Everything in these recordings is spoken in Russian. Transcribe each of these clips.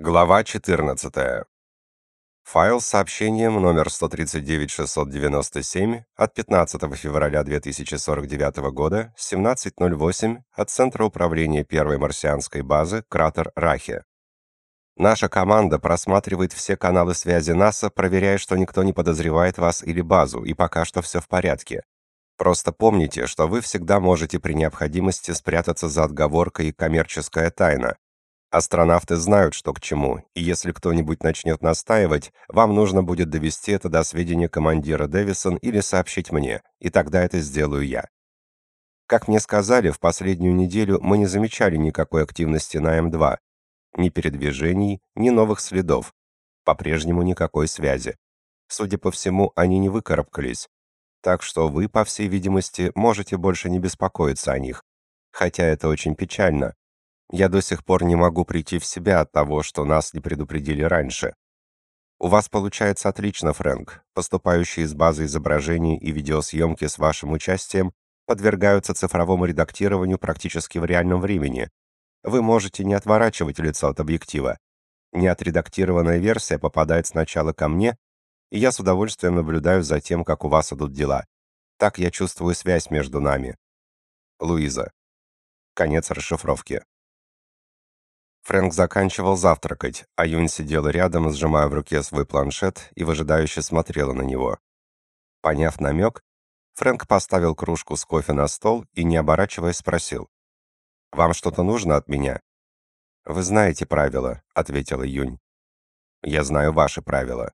Глава 14. Файл с сообщением номер 139697 от 15 февраля 2049 года, 17.08 от Центра управления первой марсианской базы, кратер Рахе. Наша команда просматривает все каналы связи НАСА, проверяя, что никто не подозревает вас или базу, и пока что все в порядке. Просто помните, что вы всегда можете при необходимости спрятаться за отговоркой «коммерческая тайна», Астронавты знают, что к чему, и если кто-нибудь начнет настаивать, вам нужно будет довести это до сведения командира Дэвисон или сообщить мне, и тогда это сделаю я. Как мне сказали, в последнюю неделю мы не замечали никакой активности на М2. Ни передвижений, ни новых следов. По-прежнему никакой связи. Судя по всему, они не выкарабкались. Так что вы, по всей видимости, можете больше не беспокоиться о них. Хотя это очень печально, я до сих пор не могу прийти в себя от того, что нас не предупредили раньше. У вас получается отлично, Фрэнк. Поступающие из базы изображений и видеосъемки с вашим участием подвергаются цифровому редактированию практически в реальном времени. Вы можете не отворачивать лицо от объектива. Неотредактированная версия попадает сначала ко мне, и я с удовольствием наблюдаю за тем, как у вас идут дела. Так я чувствую связь между нами. Луиза. Конец расшифровки. Фрэнк заканчивал завтракать, а Юнь сидела рядом, сжимая в руке свой планшет и выжидающе смотрела на него. Поняв намек, Фрэнк поставил кружку с кофе на стол и, не оборачиваясь, спросил. «Вам что-то нужно от меня?» «Вы знаете правила», — ответила Юнь. «Я знаю ваши правила.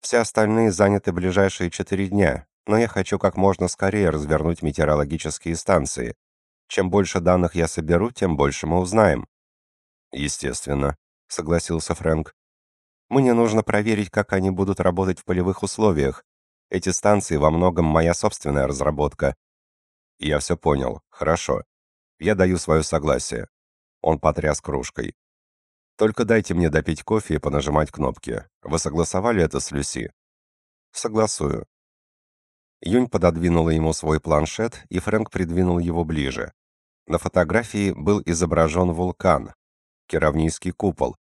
Все остальные заняты ближайшие четыре дня, но я хочу как можно скорее развернуть метеорологические станции. Чем больше данных я соберу, тем больше мы узнаем. Естественно, согласился Фрэнк. Мне нужно проверить, как они будут работать в полевых условиях. Эти станции во многом моя собственная разработка. Я все понял. Хорошо. Я даю свое согласие. Он потряс кружкой. Только дайте мне допить кофе и понажимать кнопки. Вы согласовали это с Люси? Согласую. Юнь пододвинула ему свой планшет, и Фрэнк придвинул его ближе. На фотографии был изображен вулкан, Керавнийский купол,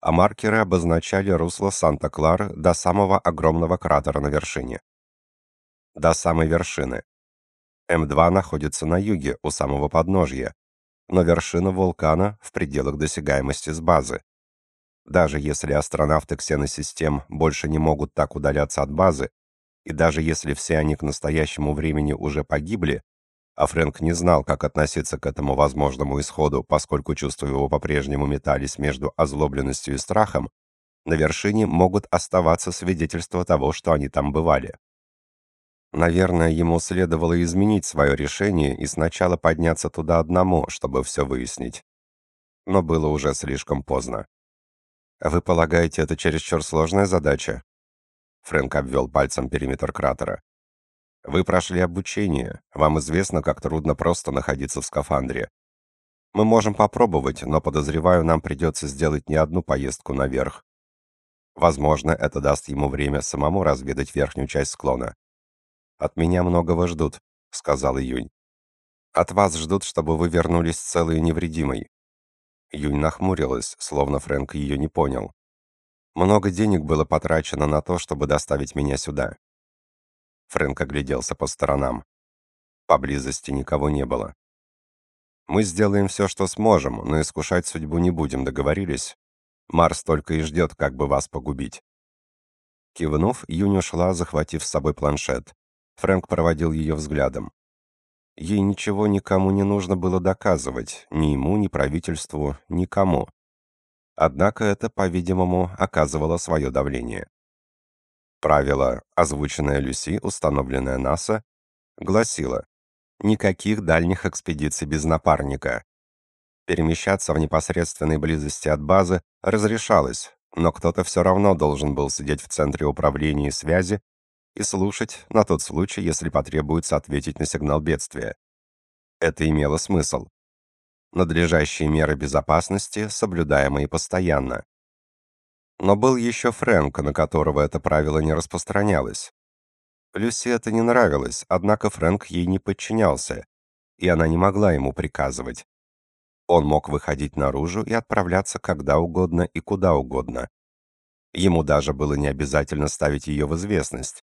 а маркеры обозначали русло Санта-Клары до самого огромного кратера на вершине. До самой вершины. М2 находится на юге, у самого подножья, но вершина вулкана в пределах досягаемости с базы. Даже если астронавты ксеносистем больше не могут так удаляться от базы, и даже если все они к настоящему времени уже погибли, а Фрэнк не знал, как относиться к этому возможному исходу, поскольку чувства его по-прежнему метались между озлобленностью и страхом, на вершине могут оставаться свидетельства того, что они там бывали. Наверное, ему следовало изменить свое решение и сначала подняться туда одному, чтобы все выяснить. Но было уже слишком поздно. «Вы полагаете, это чересчур сложная задача?» Фрэнк обвел пальцем периметр кратера. Вы прошли обучение. Вам известно, как трудно просто находиться в скафандре. Мы можем попробовать, но подозреваю, нам придется сделать не одну поездку наверх. Возможно, это даст ему время самому разведать верхнюю часть склона. От меня многого ждут, сказал Июнь. От вас ждут, чтобы вы вернулись целой и невредимой. Юнь нахмурилась, словно Фрэнк ее не понял. Много денег было потрачено на то, чтобы доставить меня сюда. Фрэнк огляделся по сторонам. Поблизости никого не было. «Мы сделаем все, что сможем, но искушать судьбу не будем, договорились? Марс только и ждет, как бы вас погубить». Кивнув, Юнь ушла, захватив с собой планшет. Фрэнк проводил ее взглядом. Ей ничего никому не нужно было доказывать, ни ему, ни правительству, никому. Однако это, по-видимому, оказывало свое давление. Правило, озвученное Люси, установленное НАСА, гласило «Никаких дальних экспедиций без напарника». Перемещаться в непосредственной близости от базы разрешалось, но кто-то все равно должен был сидеть в центре управления и связи и слушать на тот случай, если потребуется ответить на сигнал бедствия. Это имело смысл. Надлежащие меры безопасности, соблюдаемые постоянно. Но был еще Фрэнк, на которого это правило не распространялось. Люси это не нравилось, однако Фрэнк ей не подчинялся, и она не могла ему приказывать. Он мог выходить наружу и отправляться когда угодно и куда угодно. Ему даже было не обязательно ставить ее в известность.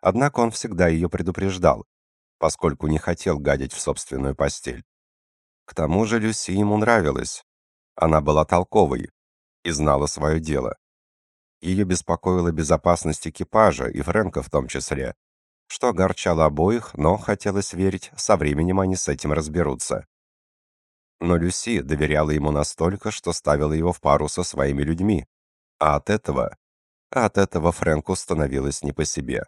Однако он всегда ее предупреждал, поскольку не хотел гадить в собственную постель. К тому же Люси ему нравилась. Она была толковой и знала свое дело. Ее беспокоила безопасность экипажа, и Фрэнка в том числе, что огорчало обоих, но, хотелось верить, со временем они с этим разберутся. Но Люси доверяла ему настолько, что ставила его в пару со своими людьми. А от этого... А от этого Фрэнку становилось не по себе.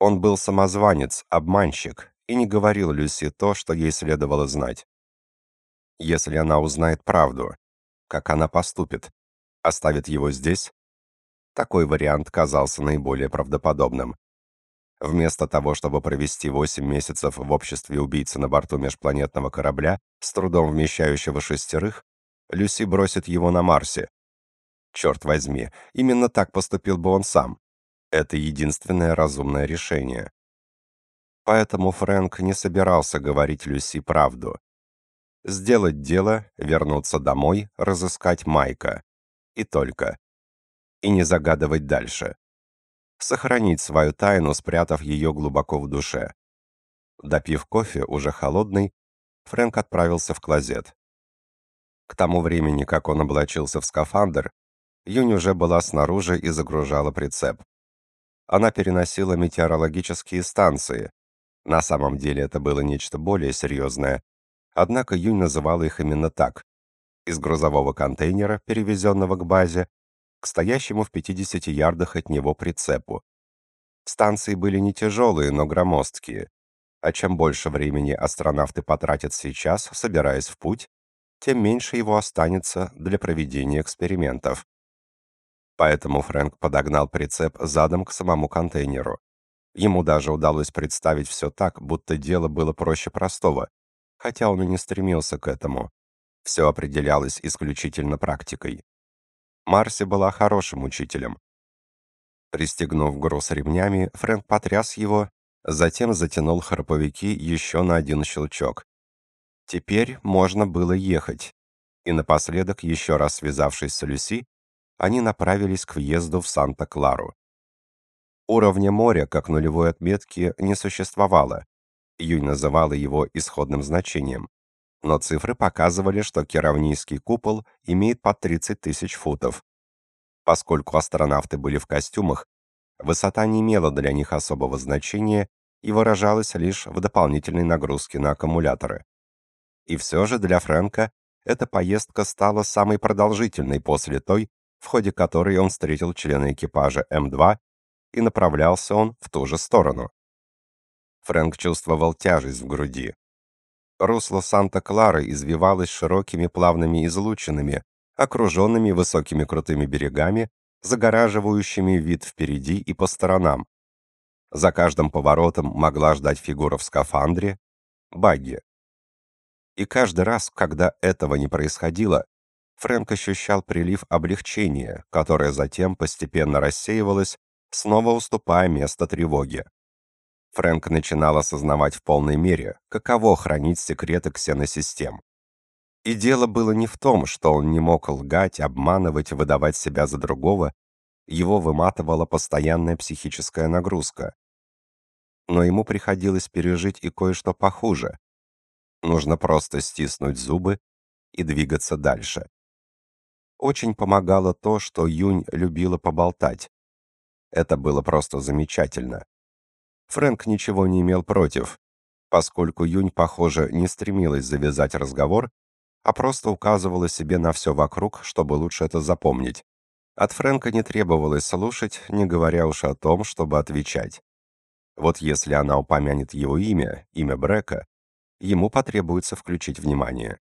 Он был самозванец, обманщик, и не говорил Люси то, что ей следовало знать. Если она узнает правду, как она поступит? Оставит его здесь? Такой вариант казался наиболее правдоподобным. Вместо того, чтобы провести 8 месяцев в обществе убийцы на борту межпланетного корабля, с трудом вмещающего шестерых, Люси бросит его на Марсе. Черт возьми, именно так поступил бы он сам. Это единственное разумное решение. Поэтому Фрэнк не собирался говорить Люси правду. Сделать дело, вернуться домой, разыскать Майка. И только и не загадывать дальше. Сохранить свою тайну, спрятав ее глубоко в душе. Допив кофе, уже холодный, Фрэнк отправился в клозет. К тому времени, как он облачился в скафандр, Юнь уже была снаружи и загружала прицеп. Она переносила метеорологические станции. На самом деле это было нечто более серьезное, однако Юнь называла их именно так. Из грузового контейнера, перевезенного к базе, к стоящему в 50 ярдах от него прицепу. Станции были не тяжелые, но громоздкие. А чем больше времени астронавты потратят сейчас, собираясь в путь, тем меньше его останется для проведения экспериментов. Поэтому Фрэнк подогнал прицеп задом к самому контейнеру. Ему даже удалось представить все так, будто дело было проще простого, хотя он и не стремился к этому. Все определялось исключительно практикой. Марси была хорошим учителем. Пристегнув груз ремнями, Фрэнк потряс его, затем затянул храповики еще на один щелчок. Теперь можно было ехать. И напоследок, еще раз связавшись с Люси, они направились к въезду в Санта-Клару. Уровня моря, как нулевой отметки, не существовало. Юнь называла его исходным значением но цифры показывали, что Керавнийский купол имеет по 30 тысяч футов. Поскольку астронавты были в костюмах, высота не имела для них особого значения и выражалась лишь в дополнительной нагрузке на аккумуляторы. И все же для Фрэнка эта поездка стала самой продолжительной после той, в ходе которой он встретил члена экипажа М2, и направлялся он в ту же сторону. Фрэнк чувствовал тяжесть в груди. Русло Санта-Клары извивалось широкими плавными излучинами, окруженными высокими крутыми берегами, загораживающими вид впереди и по сторонам. За каждым поворотом могла ждать фигура в скафандре, багги. И каждый раз, когда этого не происходило, Фрэнк ощущал прилив облегчения, которое затем постепенно рассеивалось, снова уступая место тревоге. Фрэнк начинал осознавать в полной мере, каково хранить секреты ксеносистем. И дело было не в том, что он не мог лгать, обманывать, выдавать себя за другого, его выматывала постоянная психическая нагрузка. Но ему приходилось пережить и кое-что похуже. Нужно просто стиснуть зубы и двигаться дальше. Очень помогало то, что Юнь любила поболтать. Это было просто замечательно. Фрэнк ничего не имел против, поскольку Юнь, похоже, не стремилась завязать разговор, а просто указывала себе на все вокруг, чтобы лучше это запомнить. От Фрэнка не требовалось слушать, не говоря уж о том, чтобы отвечать. Вот если она упомянет его имя, имя Брека, ему потребуется включить внимание.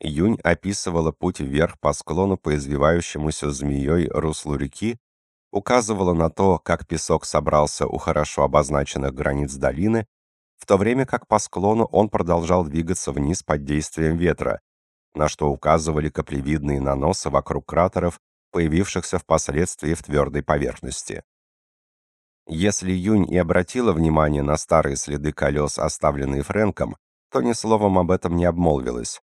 Юнь описывала путь вверх по склону по извивающемуся змеей руслу реки, указывала на то, как песок собрался у хорошо обозначенных границ долины, в то время как по склону он продолжал двигаться вниз под действием ветра, на что указывали каплевидные наносы вокруг кратеров, появившихся впоследствии в твердой поверхности. Если Юнь и обратила внимание на старые следы колес, оставленные Фрэнком, то ни словом об этом не обмолвилась.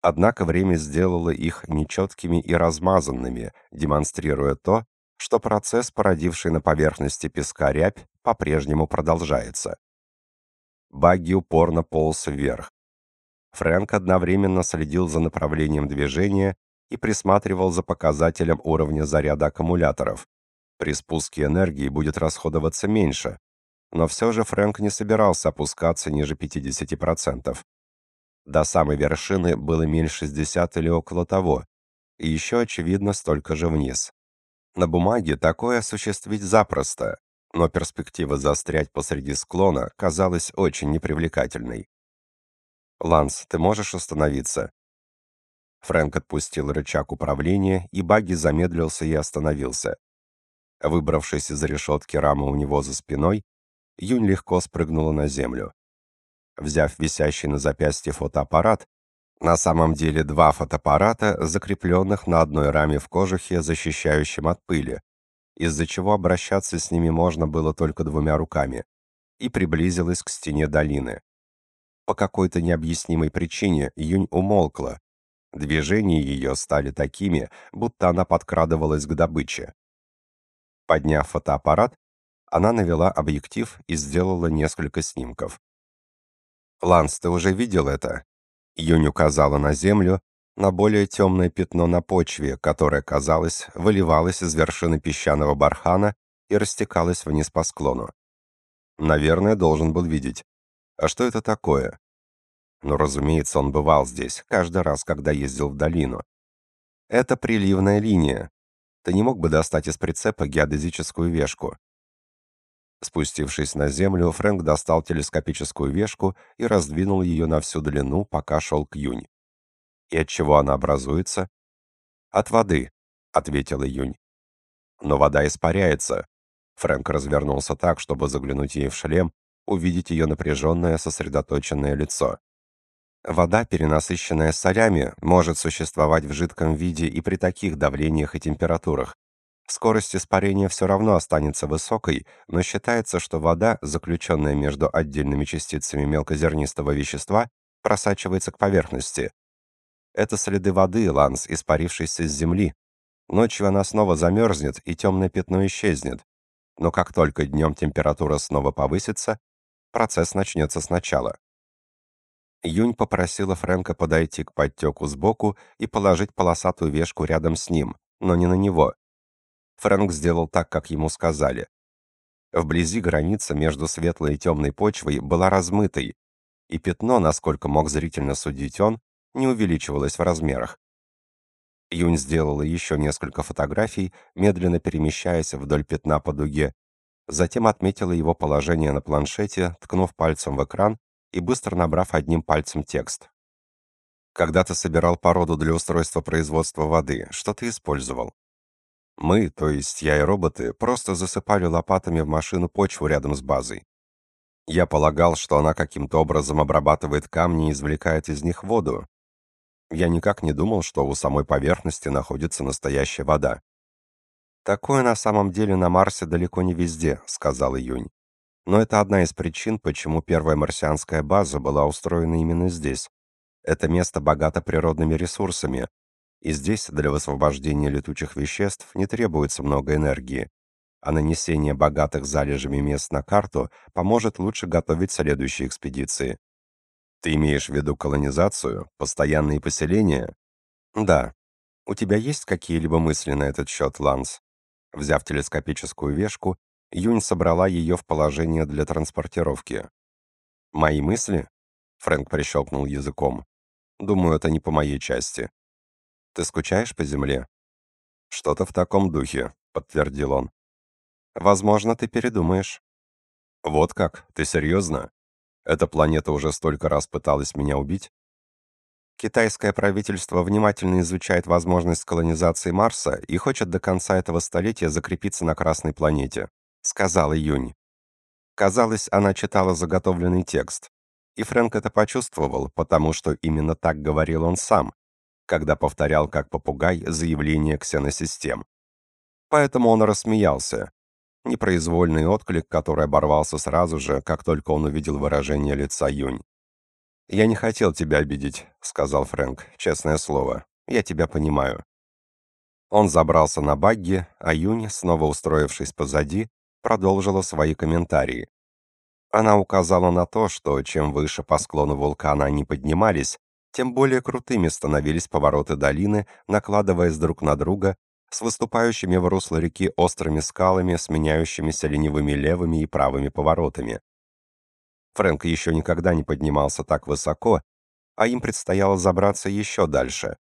Однако время сделало их нечеткими и размазанными, демонстрируя то, что процесс, породивший на поверхности песка рябь, по-прежнему продолжается. Багги упорно полз вверх. Фрэнк одновременно следил за направлением движения и присматривал за показателем уровня заряда аккумуляторов. При спуске энергии будет расходоваться меньше, но все же Фрэнк не собирался опускаться ниже 50%. До самой вершины было миль 60 или около того, и еще, очевидно, столько же вниз. На бумаге такое осуществить запросто, но перспектива застрять посреди склона казалась очень непривлекательной. «Ланс, ты можешь остановиться?» Фрэнк отпустил рычаг управления, и багги замедлился и остановился. Выбравшись из решетки рамы у него за спиной, Юнь легко спрыгнула на землю. Взяв висящий на запястье фотоаппарат, на самом деле два фотоаппарата, закрепленных на одной раме в кожухе, защищающем от пыли, из-за чего обращаться с ними можно было только двумя руками, и приблизилась к стене долины. По какой-то необъяснимой причине Юнь умолкла. Движения ее стали такими, будто она подкрадывалась к добыче. Подняв фотоаппарат, она навела объектив и сделала несколько снимков. «Ланс, ты уже видел это?» Юнь указала на землю, на более темное пятно на почве, которое, казалось, выливалось из вершины песчаного бархана и растекалось вниз по склону. Наверное, должен был видеть. А что это такое? Ну, разумеется, он бывал здесь, каждый раз, когда ездил в долину. Это приливная линия. Ты не мог бы достать из прицепа геодезическую вешку. Спустившись на землю, Фрэнк достал телескопическую вешку и раздвинул ее на всю длину, пока шел к Юнь. «И от чего она образуется?» «От воды», — ответила Юнь. «Но вода испаряется». Фрэнк развернулся так, чтобы заглянуть ей в шлем, увидеть ее напряженное, сосредоточенное лицо. Вода, перенасыщенная солями, может существовать в жидком виде и при таких давлениях и температурах, Скорость испарения все равно останется высокой, но считается, что вода, заключенная между отдельными частицами мелкозернистого вещества, просачивается к поверхности. Это следы воды, Ланс, испарившейся с земли. Ночью она снова замерзнет, и темное пятно исчезнет. Но как только днем температура снова повысится, процесс начнется сначала. Юнь попросила Фрэнка подойти к подтеку сбоку и положить полосатую вешку рядом с ним, но не на него. Фрэнк сделал так, как ему сказали. Вблизи граница между светлой и темной почвой была размытой, и пятно, насколько мог зрительно судить он, не увеличивалось в размерах. Юнь сделала еще несколько фотографий, медленно перемещаясь вдоль пятна по дуге, затем отметила его положение на планшете, ткнув пальцем в экран и быстро набрав одним пальцем текст. Когда ты собирал породу для устройства производства воды, что ты использовал? Мы, то есть я и роботы, просто засыпали лопатами в машину почву рядом с базой. Я полагал, что она каким-то образом обрабатывает камни и извлекает из них воду. Я никак не думал, что у самой поверхности находится настоящая вода. «Такое на самом деле на Марсе далеко не везде», — сказал Июнь. «Но это одна из причин, почему первая марсианская база была устроена именно здесь. Это место богато природными ресурсами, и здесь для высвобождения летучих веществ не требуется много энергии, а нанесение богатых залежами мест на карту поможет лучше готовить следующие экспедиции. Ты имеешь в виду колонизацию, постоянные поселения? Да. У тебя есть какие-либо мысли на этот счет, Ланс? Взяв телескопическую вешку, Юнь собрала ее в положение для транспортировки. «Мои мысли?» — Фрэнк прищелкнул языком. «Думаю, это не по моей части. Ты скучаешь по земле?» «Что-то в таком духе», — подтвердил он. «Возможно, ты передумаешь». «Вот как? Ты серьезно? Эта планета уже столько раз пыталась меня убить?» Китайское правительство внимательно изучает возможность колонизации Марса и хочет до конца этого столетия закрепиться на Красной планете, сказал Юнь. Казалось, она читала заготовленный текст. И Фрэнк это почувствовал, потому что именно так говорил он сам, когда повторял как попугай заявление ксеносистем. Поэтому он рассмеялся. Непроизвольный отклик, который оборвался сразу же, как только он увидел выражение лица Юнь. «Я не хотел тебя обидеть», — сказал Фрэнк, — «честное слово. Я тебя понимаю». Он забрался на багги, а Юнь, снова устроившись позади, продолжила свои комментарии. Она указала на то, что чем выше по склону вулкана они поднимались, тем более крутыми становились повороты долины, накладываясь друг на друга, с выступающими в русло реки острыми скалами, сменяющимися ленивыми левыми и правыми поворотами. Фрэнк еще никогда не поднимался так высоко, а им предстояло забраться еще дальше.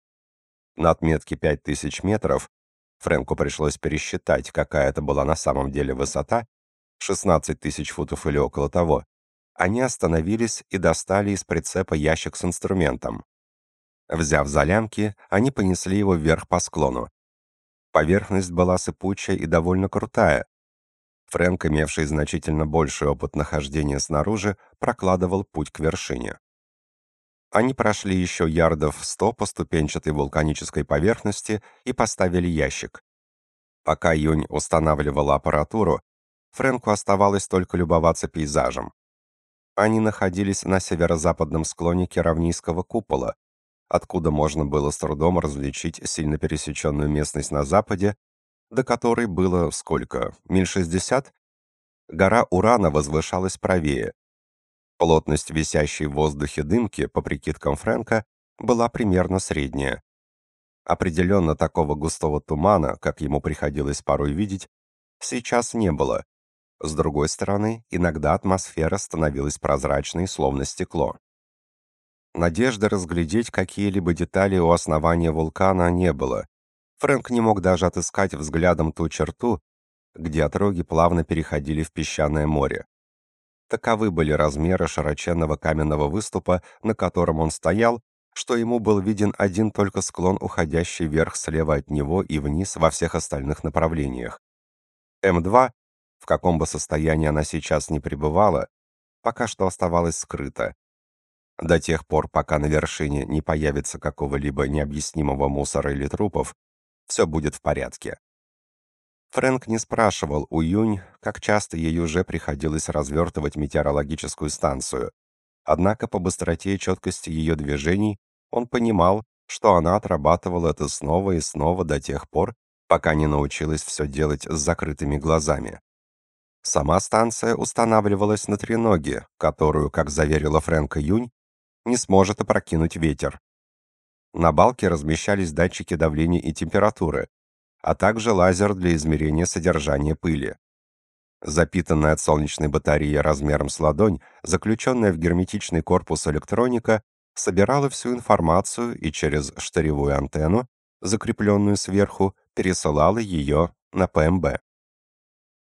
На отметке 5000 метров Фрэнку пришлось пересчитать, какая это была на самом деле высота, 16 тысяч футов или около того, они остановились и достали из прицепа ящик с инструментом. Взяв за лямки, они понесли его вверх по склону. Поверхность была сыпучая и довольно крутая. Фрэнк, имевший значительно больший опыт нахождения снаружи, прокладывал путь к вершине. Они прошли еще ярдов сто по ступенчатой вулканической поверхности и поставили ящик. Пока Юнь устанавливала аппаратуру, Фрэнку оставалось только любоваться пейзажем. Они находились на северо-западном склоне Керавнийского купола, откуда можно было с трудом различить сильно пересеченную местность на западе, до которой было сколько, миль шестьдесят? Гора Урана возвышалась правее. Плотность висящей в воздухе дымки, по прикидкам Фрэнка, была примерно средняя. Определенно такого густого тумана, как ему приходилось порой видеть, сейчас не было, с другой стороны, иногда атмосфера становилась прозрачной, словно стекло. Надежды разглядеть какие-либо детали у основания вулкана не было. Фрэнк не мог даже отыскать взглядом ту черту, где отроги плавно переходили в песчаное море. Таковы были размеры широченного каменного выступа, на котором он стоял, что ему был виден один только склон, уходящий вверх слева от него и вниз во всех остальных направлениях. М2 в каком бы состоянии она сейчас ни пребывала, пока что оставалась скрыта. До тех пор, пока на вершине не появится какого-либо необъяснимого мусора или трупов, все будет в порядке. Фрэнк не спрашивал у Юнь, как часто ей уже приходилось развертывать метеорологическую станцию. Однако по быстроте и четкости ее движений он понимал, что она отрабатывала это снова и снова до тех пор, пока не научилась все делать с закрытыми глазами. Сама станция устанавливалась на треноге, которую, как заверила Фрэнка Юнь, не сможет опрокинуть ветер. На балке размещались датчики давления и температуры, а также лазер для измерения содержания пыли. Запитанная от солнечной батареи размером с ладонь, заключенная в герметичный корпус электроника, собирала всю информацию и через штыревую антенну, закрепленную сверху, пересылала ее на ПМБ.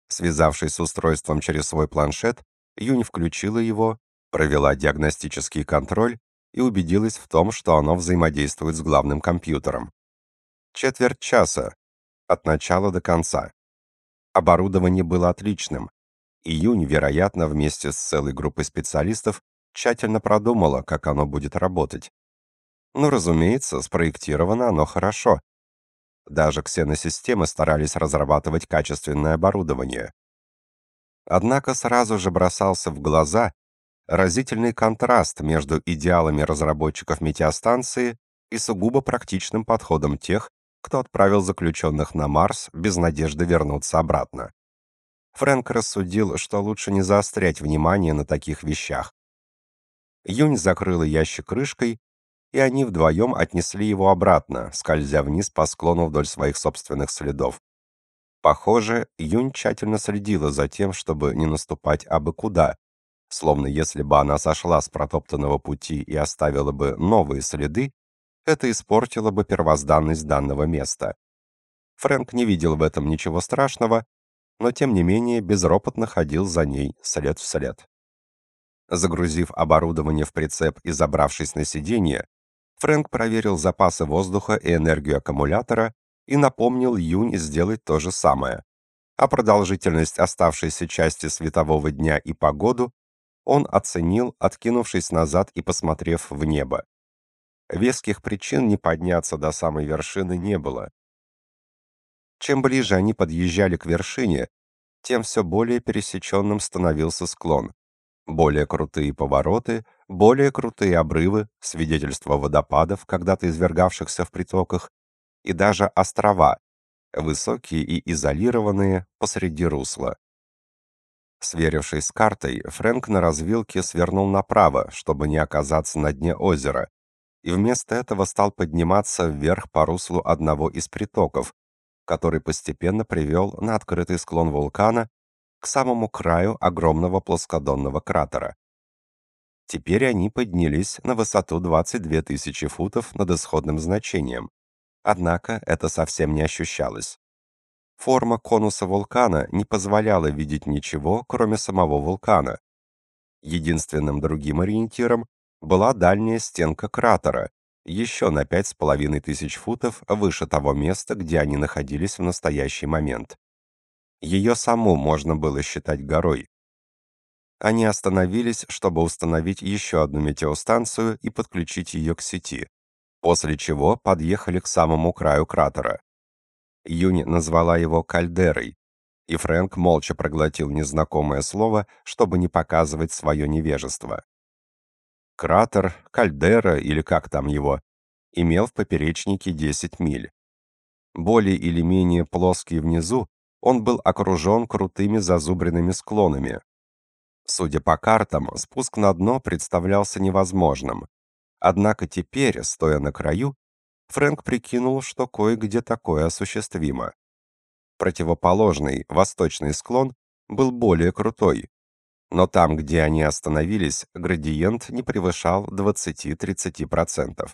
Связавшись с устройством через свой планшет, Юнь включила его, провела диагностический контроль и убедилась в том, что оно взаимодействует с главным компьютером. Четверть часа, от начала до конца. Оборудование было отличным. И Юнь, вероятно, вместе с целой группой специалистов тщательно продумала, как оно будет работать. Ну, разумеется, спроектировано оно хорошо, даже ксеносистемы старались разрабатывать качественное оборудование. Однако сразу же бросался в глаза разительный контраст между идеалами разработчиков метеостанции и сугубо практичным подходом тех, кто отправил заключенных на Марс без надежды вернуться обратно. Фрэнк рассудил, что лучше не заострять внимание на таких вещах. Юнь закрыла ящик крышкой и они вдвоем отнесли его обратно, скользя вниз по склону вдоль своих собственных следов. Похоже, Юнь тщательно следила за тем, чтобы не наступать абы куда, словно если бы она сошла с протоптанного пути и оставила бы новые следы, это испортило бы первозданность данного места. Фрэнк не видел в этом ничего страшного, но тем не менее безропотно ходил за ней след в след. Загрузив оборудование в прицеп и забравшись на сиденье, Фрэнк проверил запасы воздуха и энергию аккумулятора и напомнил Юнь сделать то же самое. А продолжительность оставшейся части светового дня и погоду он оценил, откинувшись назад и посмотрев в небо. Веских причин не подняться до самой вершины не было. Чем ближе они подъезжали к вершине, тем все более пересеченным становился склон. Более крутые повороты, более крутые обрывы, свидетельства водопадов, когда-то извергавшихся в притоках, и даже острова, высокие и изолированные посреди русла. Сверившись с картой, Фрэнк на развилке свернул направо, чтобы не оказаться на дне озера, и вместо этого стал подниматься вверх по руслу одного из притоков, который постепенно привел на открытый склон вулкана к самому краю огромного плоскодонного кратера. Теперь они поднялись на высоту 22 тысячи футов над исходным значением. Однако это совсем не ощущалось. Форма конуса вулкана не позволяла видеть ничего, кроме самого вулкана. Единственным другим ориентиром была дальняя стенка кратера, еще на пять с половиной тысяч футов выше того места, где они находились в настоящий момент. Ее саму можно было считать горой. Они остановились, чтобы установить еще одну метеостанцию и подключить ее к сети, после чего подъехали к самому краю кратера. Юни назвала его кальдерой, и Фрэнк молча проглотил незнакомое слово, чтобы не показывать свое невежество. Кратер, кальдера или как там его, имел в поперечнике 10 миль. Более или менее плоский внизу, он был окружен крутыми зазубренными склонами. Судя по картам, спуск на дно представлялся невозможным. Однако теперь, стоя на краю, Фрэнк прикинул, что кое-где такое осуществимо. Противоположный, восточный склон был более крутой, но там, где они остановились, градиент не превышал 20-30%.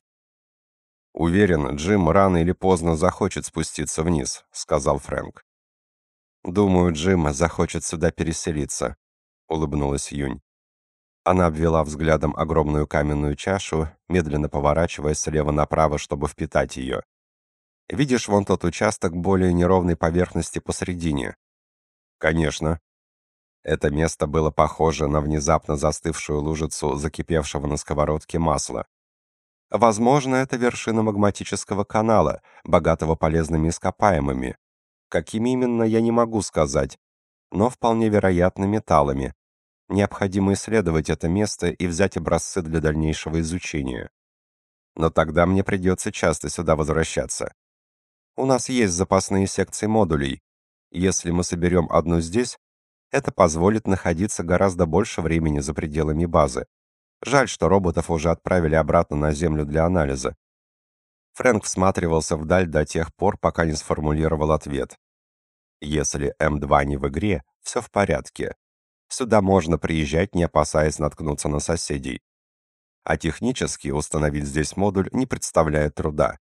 «Уверен, Джим рано или поздно захочет спуститься вниз», — сказал Фрэнк. «Думаю, Джим захочет сюда переселиться», — улыбнулась Юнь. Она обвела взглядом огромную каменную чашу, медленно поворачиваясь слева направо, чтобы впитать ее. «Видишь вон тот участок более неровной поверхности посредине?» «Конечно». Это место было похоже на внезапно застывшую лужицу закипевшего на сковородке масла. Возможно, это вершина магматического канала, богатого полезными ископаемыми. Какими именно, я не могу сказать, но вполне вероятно металлами, Необходимо исследовать это место и взять образцы для дальнейшего изучения. Но тогда мне придется часто сюда возвращаться. У нас есть запасные секции модулей. Если мы соберем одну здесь, это позволит находиться гораздо больше времени за пределами базы. Жаль, что роботов уже отправили обратно на Землю для анализа. Фрэнк всматривался вдаль до тех пор, пока не сформулировал ответ. Если М2 не в игре, все в порядке. Сюда можно приезжать, не опасаясь наткнуться на соседей. А технически установить здесь модуль не представляет труда.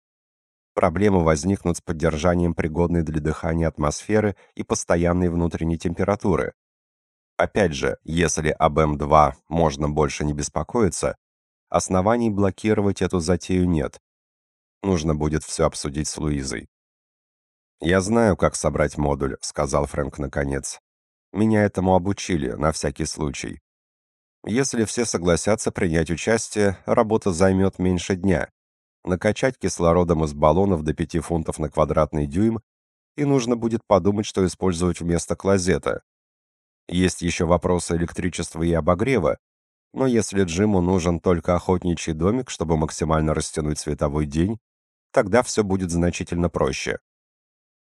Проблемы возникнут с поддержанием пригодной для дыхания атмосферы и постоянной внутренней температуры. Опять же, если об М2 можно больше не беспокоиться, оснований блокировать эту затею нет. Нужно будет все обсудить с Луизой. «Я знаю, как собрать модуль», — сказал Фрэнк наконец. Меня этому обучили, на всякий случай. Если все согласятся принять участие, работа займет меньше дня. Накачать кислородом из баллонов до 5 фунтов на квадратный дюйм, и нужно будет подумать, что использовать вместо клозета. Есть еще вопросы электричества и обогрева, но если Джиму нужен только охотничий домик, чтобы максимально растянуть световой день, тогда все будет значительно проще.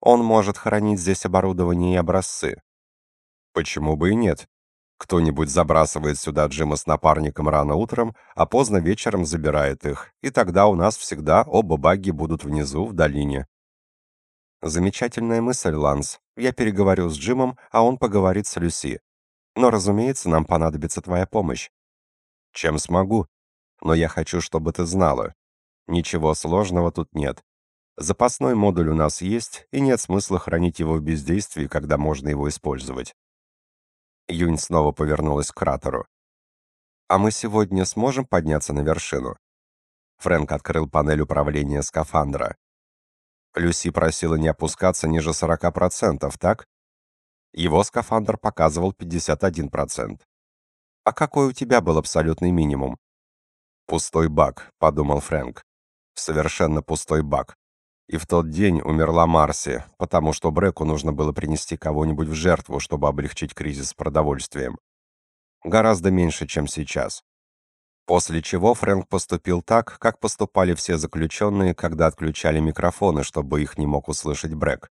Он может хранить здесь оборудование и образцы. Почему бы и нет? Кто-нибудь забрасывает сюда Джима с напарником рано утром, а поздно вечером забирает их, и тогда у нас всегда оба багги будут внизу, в долине. Замечательная мысль, Ланс. Я переговорю с Джимом, а он поговорит с Люси. Но, разумеется, нам понадобится твоя помощь. Чем смогу. Но я хочу, чтобы ты знала. Ничего сложного тут нет. Запасной модуль у нас есть, и нет смысла хранить его в бездействии, когда можно его использовать. Юнь снова повернулась к кратеру. «А мы сегодня сможем подняться на вершину?» Фрэнк открыл панель управления скафандра. Люси просила не опускаться ниже 40%, так? Его скафандр показывал 51%. А какой у тебя был абсолютный минимум? Пустой бак, подумал Фрэнк. Совершенно пустой бак. И в тот день умерла Марси, потому что Бреку нужно было принести кого-нибудь в жертву, чтобы облегчить кризис с продовольствием. Гораздо меньше, чем сейчас. После чего Фрэнк поступил так, как поступали все заключенные, когда отключали микрофоны, чтобы их не мог услышать Брэк.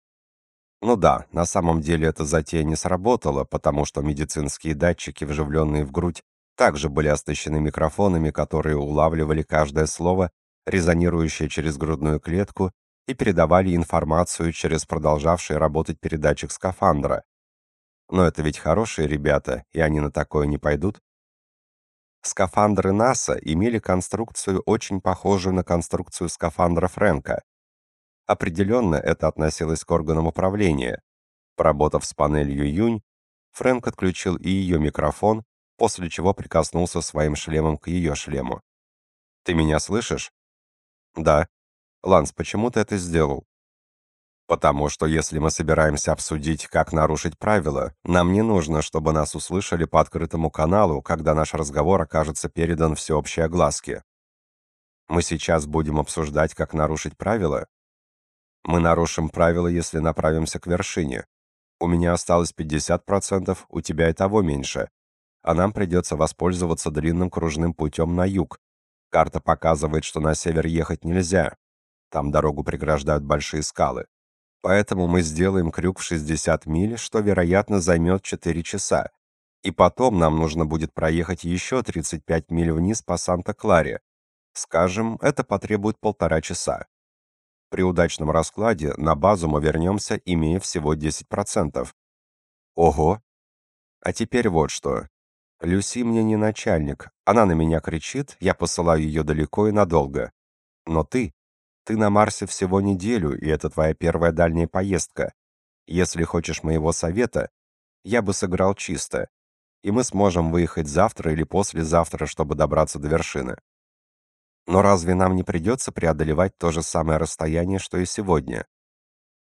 Ну да, на самом деле эта затея не сработала, потому что медицинские датчики, вживленные в грудь, также были оснащены микрофонами, которые улавливали каждое слово, резонирующее через грудную клетку, и передавали информацию через продолжавший работать передатчик скафандра. Но это ведь хорошие ребята, и они на такое не пойдут. Скафандры НАСА имели конструкцию, очень похожую на конструкцию скафандра Фрэнка. Определенно это относилось к органам управления. Поработав с панелью Юнь, Фрэнк отключил и ее микрофон, после чего прикоснулся своим шлемом к ее шлему. «Ты меня слышишь?» «Да». «Ланс, почему ты это сделал?» Потому что если мы собираемся обсудить, как нарушить правила, нам не нужно, чтобы нас услышали по открытому каналу, когда наш разговор окажется передан всеобщей огласке. Мы сейчас будем обсуждать, как нарушить правила? Мы нарушим правила, если направимся к вершине. У меня осталось 50%, у тебя и того меньше. А нам придется воспользоваться длинным кружным путем на юг. Карта показывает, что на север ехать нельзя. Там дорогу преграждают большие скалы. Поэтому мы сделаем крюк в 60 миль, что, вероятно, займет 4 часа. И потом нам нужно будет проехать еще 35 миль вниз по Санта-Кларе. Скажем, это потребует полтора часа. При удачном раскладе на базу мы вернемся, имея всего 10%. Ого! А теперь вот что. Люси мне не начальник. Она на меня кричит, я посылаю ее далеко и надолго. Но ты ты на Марсе всего неделю, и это твоя первая дальняя поездка. Если хочешь моего совета, я бы сыграл чисто, и мы сможем выехать завтра или послезавтра, чтобы добраться до вершины. Но разве нам не придется преодолевать то же самое расстояние, что и сегодня?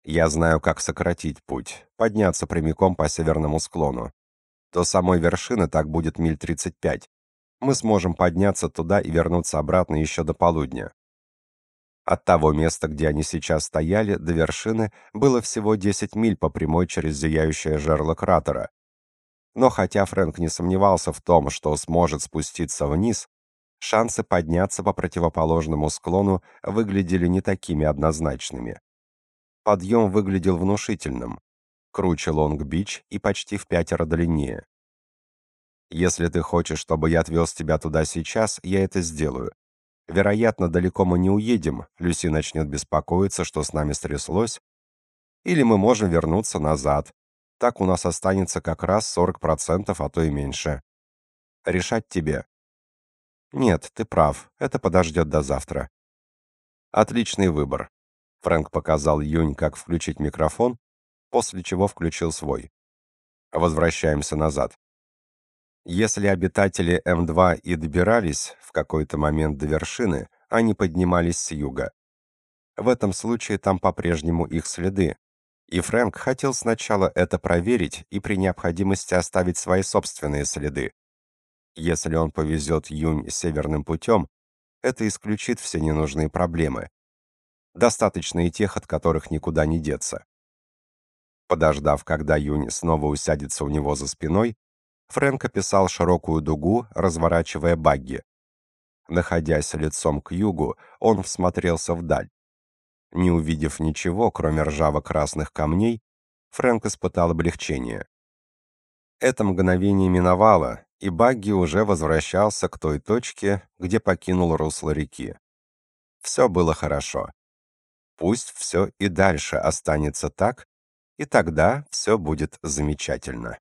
Я знаю, как сократить путь, подняться прямиком по северному склону. До самой вершины так будет миль 35. Мы сможем подняться туда и вернуться обратно еще до полудня. От того места, где они сейчас стояли, до вершины было всего 10 миль по прямой через зияющее жерло кратера. Но хотя Фрэнк не сомневался в том, что сможет спуститься вниз, шансы подняться по противоположному склону выглядели не такими однозначными. Подъем выглядел внушительным, круче Лонг-Бич и почти в пятеро длиннее. «Если ты хочешь, чтобы я отвез тебя туда сейчас, я это сделаю. Вероятно, далеко мы не уедем, Люси начнет беспокоиться, что с нами стряслось, или мы можем вернуться назад. Так у нас останется как раз 40%, а то и меньше. Решать тебе. Нет, ты прав, это подождет до завтра. Отличный выбор. Фрэнк показал Юнь, как включить микрофон, после чего включил свой. Возвращаемся назад. Если обитатели М2 и добирались в какой-то момент до вершины, они поднимались с юга. В этом случае там по-прежнему их следы. И Фрэнк хотел сначала это проверить и при необходимости оставить свои собственные следы. Если он повезет Юнь северным путем, это исключит все ненужные проблемы. Достаточно и тех, от которых никуда не деться. Подождав, когда Юнь снова усядется у него за спиной, Фрэнк описал широкую дугу, разворачивая багги. Находясь лицом к югу, он всмотрелся вдаль. Не увидев ничего, кроме ржаво-красных камней, Фрэнк испытал облегчение. Это мгновение миновало, и Багги уже возвращался к той точке, где покинул русло реки. Все было хорошо. Пусть все и дальше останется так, и тогда все будет замечательно.